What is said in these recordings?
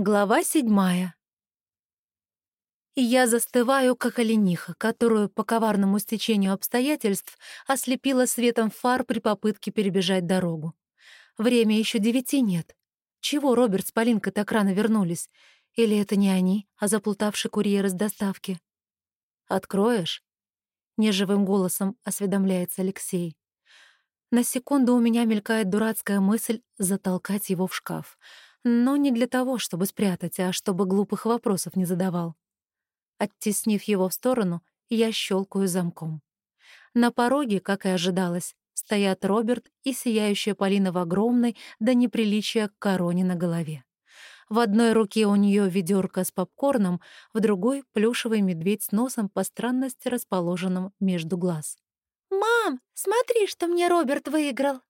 Глава седьмая. Я застываю, как олениха, которую по коварному стечению обстоятельств ослепила светом фар при попытке перебежать дорогу. Время еще девяти нет. Чего Роберт с Полинкой так рано вернулись? Или это не они, а заплутавший курьер из доставки? «Откроешь?» — неживым голосом осведомляется Алексей. На секунду у меня мелькает дурацкая мысль затолкать его в шкаф — но не для того, чтобы спрятать, а чтобы глупых вопросов не задавал. Оттеснив его в сторону, я щелкаю замком. На пороге, как и ожидалось, стоят Роберт и сияющая Полина в огромной, до неприличия, короне на голове. В одной руке у нее ведерко с попкорном, в другой — плюшевый медведь с носом по странности расположенным между глаз. «Мам, смотри, что мне Роберт выиграл!»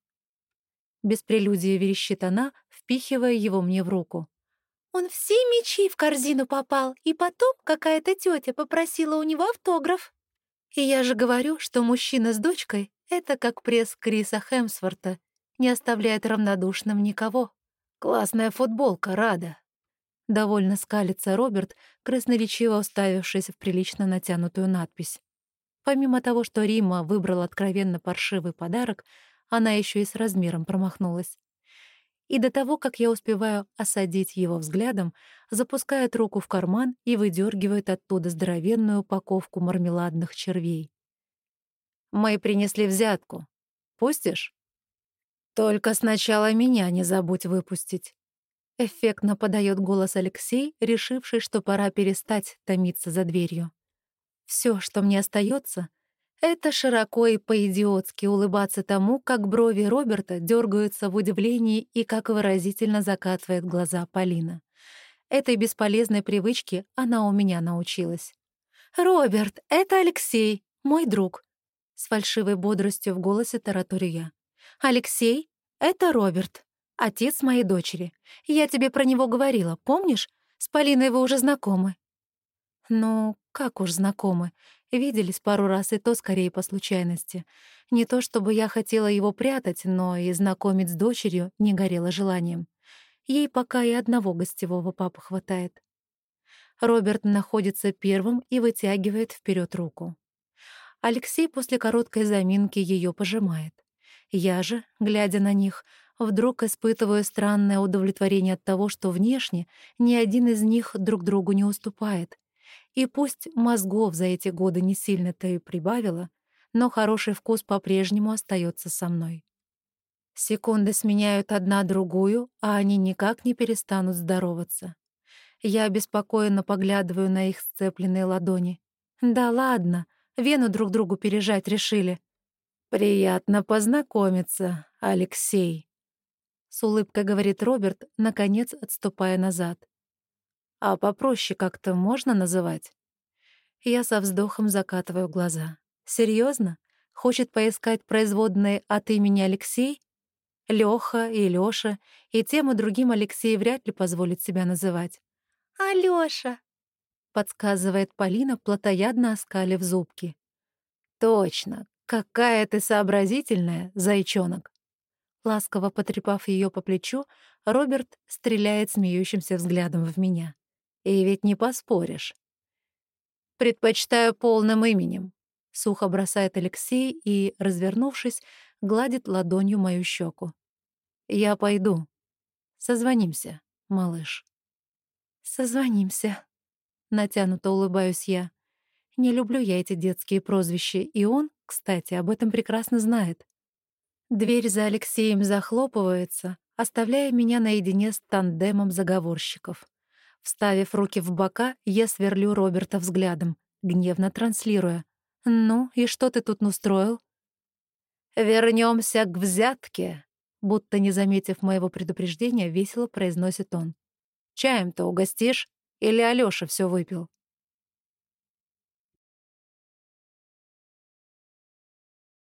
Без прелюдии верещит она, впихивая его мне в руку. «Он все мечи в корзину попал, и потом какая-то тетя попросила у него автограф». И я же говорю, что мужчина с дочкой — это как пресс Криса Хемсворта, не оставляет равнодушным никого. «Классная футболка, рада!» Довольно скалится Роберт, красноречиво уставившись в прилично натянутую надпись. Помимо того, что Рима выбрал откровенно паршивый подарок, она еще и с размером промахнулась. И до того, как я успеваю осадить его взглядом, запускает руку в карман и выдергивает оттуда здоровенную упаковку мармеладных червей. «Мы принесли взятку. Пустишь?» «Только сначала меня не забудь выпустить». Эффектно подает голос Алексей, решивший, что пора перестать томиться за дверью. Все, что мне остается, это широко и по-идиотски улыбаться тому, как брови Роберта дергаются в удивлении и как выразительно закатывает глаза Полина. Этой бесполезной привычке она у меня научилась. «Роберт, это Алексей, мой друг», — с фальшивой бодростью в голосе тараторю я. «Алексей, это Роберт, отец моей дочери. Я тебе про него говорила, помнишь? С Полиной вы уже знакомы». «Ну, как уж знакомы. Виделись пару раз, и то скорее по случайности. Не то чтобы я хотела его прятать, но и знакомить с дочерью не горело желанием. Ей пока и одного гостевого папы хватает. Роберт находится первым и вытягивает вперед руку. Алексей после короткой заминки ее пожимает. Я же, глядя на них, вдруг испытываю странное удовлетворение от того, что внешне ни один из них друг другу не уступает, и пусть мозгов за эти годы не сильно-то и прибавило, но хороший вкус по-прежнему остается со мной. Секунды сменяют одна другую, а они никак не перестанут здороваться. Я обеспокоенно поглядываю на их сцепленные ладони. Да ладно, вену друг другу пережать решили. «Приятно познакомиться, Алексей», — с улыбкой говорит Роберт, наконец отступая назад. А попроще как-то можно называть? Я со вздохом закатываю глаза. Серьезно? Хочет поискать производные от имени Алексей? Лёха и Лёша, и тем и другим Алексей вряд ли позволит себя называть. «Алёша», — подсказывает Полина, плотоядно оскалив зубки. «Точно, какая ты сообразительная, зайчонок!» Ласково потрепав её по плечу, Роберт стреляет смеющимся взглядом в меня. И ведь не поспоришь. Предпочитаю полным именем. Сухо бросает Алексей и, развернувшись, гладит ладонью мою щеку. Я пойду. Созвонимся, малыш. Созвонимся. Натянуто улыбаюсь я. Не люблю я эти детские прозвища, и он, кстати, об этом прекрасно знает. Дверь за Алексеем захлопывается, оставляя меня наедине с тандемом заговорщиков. Вставив руки в бока, я сверлю Роберта взглядом, гневно транслируя. «Ну, и что ты тут устроил?» Вернемся к взятке», будто не заметив моего предупреждения, весело произносит он. «Чаем-то угостишь? Или Алёша всё выпил?»